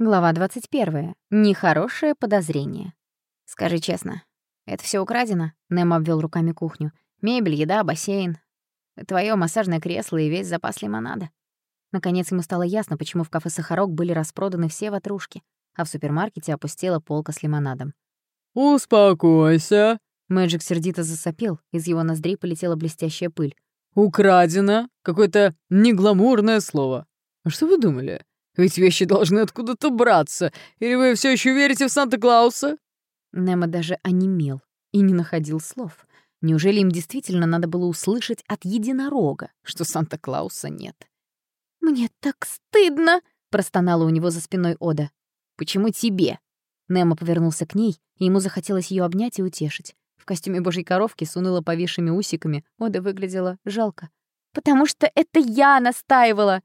Глава 21. Нехорошее подозрение. «Скажи честно, это все украдено?» Нэм обвел руками кухню. «Мебель, еда, бассейн. Твое массажное кресло и весь запас лимонада». Наконец ему стало ясно, почему в кафе «Сахарок» были распроданы все ватрушки, а в супермаркете опустела полка с лимонадом. «Успокойся!» Мэджик сердито засопел, из его ноздрей полетела блестящая пыль. «Украдено! Какое-то негламурное слово. А что вы думали? Ведь вещи должны откуда-то браться. Или вы все еще верите в Санта-Клауса?» Немо даже онемел и не находил слов. Неужели им действительно надо было услышать от единорога, что Санта-Клауса нет? «Мне так стыдно!» — простонала у него за спиной Ода. «Почему тебе?» Немо повернулся к ней, и ему захотелось ее обнять и утешить. В костюме божьей коровки с уныло повисшими усиками Ода выглядела жалко. «Потому что это я настаивала!»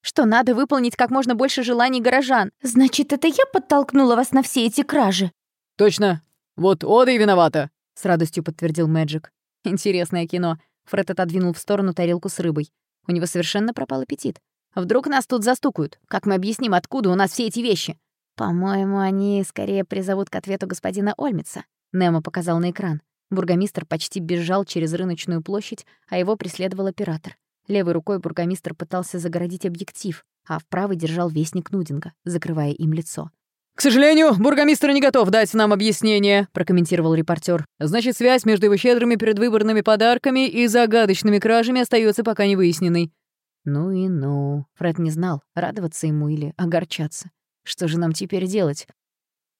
Что надо выполнить как можно больше желаний горожан. Значит, это я подтолкнула вас на все эти кражи? Точно. Вот Ода и виновата, с радостью подтвердил Мэджик. Интересное кино. Фред отодвинул в сторону тарелку с рыбой. У него совершенно пропал аппетит. Вдруг нас тут застукают? Как мы объясним, откуда у нас все эти вещи? По-моему, они скорее призовут к ответу господина Ольмица. Немо показал на экран. Бургомистр почти бежал через рыночную площадь, а его преследовал оператор. Левой рукой бургомистр пытался загородить объектив, а в правой держал вестник Нудинга, закрывая им лицо. «К сожалению, бургомистр не готов дать нам объяснение», — прокомментировал репортер. «Значит, связь между его щедрыми предвыборными подарками и загадочными кражами остается пока не выясненной». Ну и ну. Фред не знал, радоваться ему или огорчаться. Что же нам теперь делать?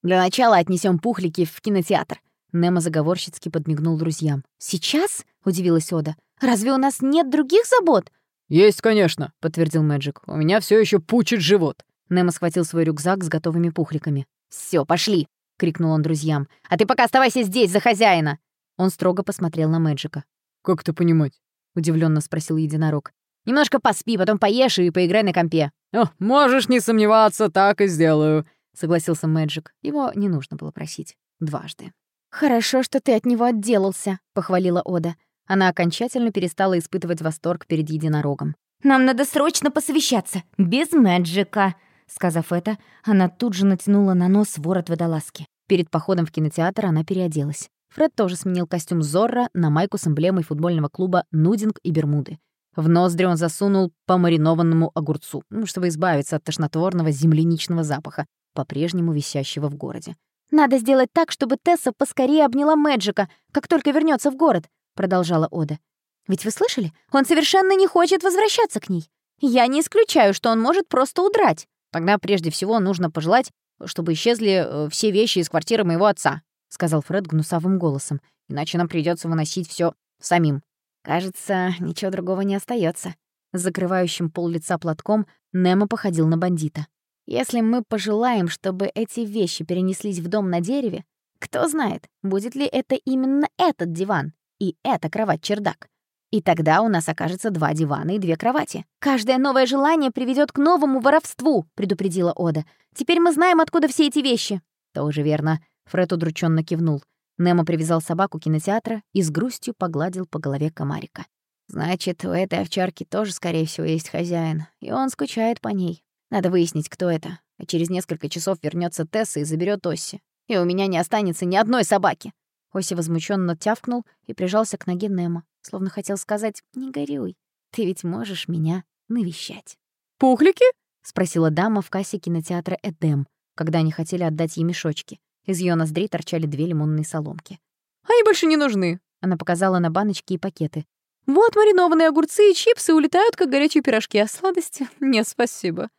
Для начала отнесем пухлики в кинотеатр. Немо заговорщицки подмигнул друзьям. «Сейчас?» — удивилась Ода. Разве у нас нет других забот?» «Есть, конечно», — подтвердил Мэджик. «У меня все еще пучит живот». Немо схватил свой рюкзак с готовыми пухликами. Все, пошли!» — крикнул он друзьям. «А ты пока оставайся здесь, за хозяина!» Он строго посмотрел на Мэджика. «Как это понимать?» — удивленно спросил единорог. «Немножко поспи, потом поешь и поиграй на компе». «О, можешь не сомневаться, так и сделаю», — согласился Мэджик. Его не нужно было просить. Дважды. «Хорошо, что ты от него отделался», — похвалила Ода. Она окончательно перестала испытывать восторг перед единорогом. «Нам надо срочно посовещаться, без мэджика!» Сказав это, она тут же натянула на нос ворот водолазки. Перед походом в кинотеатр она переоделась. Фред тоже сменил костюм Зорро на майку с эмблемой футбольного клуба «Нудинг» и «Бермуды». В ноздри он засунул по маринованному огурцу, ну, чтобы избавиться от тошнотворного земляничного запаха, по-прежнему висящего в городе. «Надо сделать так, чтобы Тесса поскорее обняла Мэджика, как только вернется в город продолжала Ода. «Ведь вы слышали? Он совершенно не хочет возвращаться к ней. Я не исключаю, что он может просто удрать. Тогда прежде всего нужно пожелать, чтобы исчезли э, все вещи из квартиры моего отца», — сказал Фред гнусавым голосом. «Иначе нам придется выносить все самим». Кажется, ничего другого не остается. Закрывающим пол лица платком Немо походил на бандита. «Если мы пожелаем, чтобы эти вещи перенеслись в дом на дереве, кто знает, будет ли это именно этот диван и это кровать-чердак. И тогда у нас окажется два дивана и две кровати. «Каждое новое желание приведет к новому воровству», — предупредила Ода. «Теперь мы знаем, откуда все эти вещи». «Тоже верно», — Фред удрученно кивнул. Немо привязал собаку кинотеатра и с грустью погладил по голове комарика. «Значит, у этой овчарки тоже, скорее всего, есть хозяин, и он скучает по ней. Надо выяснить, кто это. А через несколько часов вернется Тесса и заберет Осси. И у меня не останется ни одной собаки». Оси возмущенно тявкнул и прижался к ноге Немо, словно хотел сказать «Не горюй, ты ведь можешь меня навещать». «Пухлики?» — спросила дама в кассе кинотеатра «Эдем», когда они хотели отдать ей мешочки. Из ее ноздрей торчали две лимонные соломки. «Они больше не нужны», — она показала на баночки и пакеты. «Вот маринованные огурцы и чипсы улетают, как горячие пирожки, а сладости — нет, спасибо».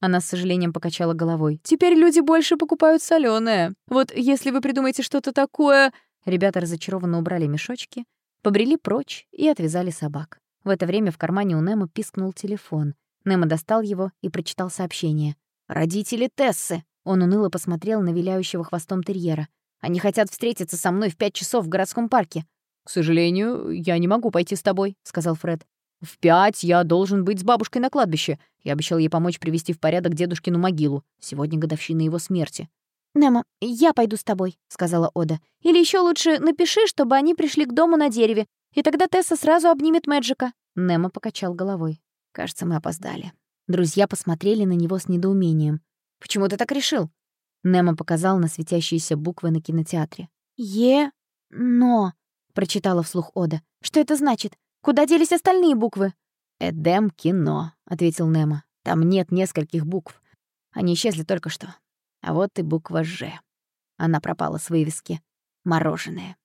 Она с сожалением покачала головой. «Теперь люди больше покупают соленое. Вот если вы придумаете что-то такое...» Ребята разочарованно убрали мешочки, побрели прочь и отвязали собак. В это время в кармане у Немо пискнул телефон. Немо достал его и прочитал сообщение. «Родители Тессы!» Он уныло посмотрел на виляющего хвостом терьера. «Они хотят встретиться со мной в пять часов в городском парке». «К сожалению, я не могу пойти с тобой», — сказал Фред. «В пять я должен быть с бабушкой на кладбище. Я обещал ей помочь привести в порядок дедушкину могилу. Сегодня годовщина его смерти. «Немо, я пойду с тобой», — сказала Ода. «Или еще лучше напиши, чтобы они пришли к дому на дереве, и тогда Тесса сразу обнимет Мэджика». Немо покачал головой. «Кажется, мы опоздали». Друзья посмотрели на него с недоумением. Почему ты так решил?» Немо показал на светящиеся буквы на кинотеатре. «Е-но», — прочитала вслух Ода. «Что это значит? Куда делись остальные буквы?» «Эдем кино», — ответил Немо. «Там нет нескольких букв. Они исчезли только что. А вот и буква «Ж». Она пропала с вывески. Мороженое.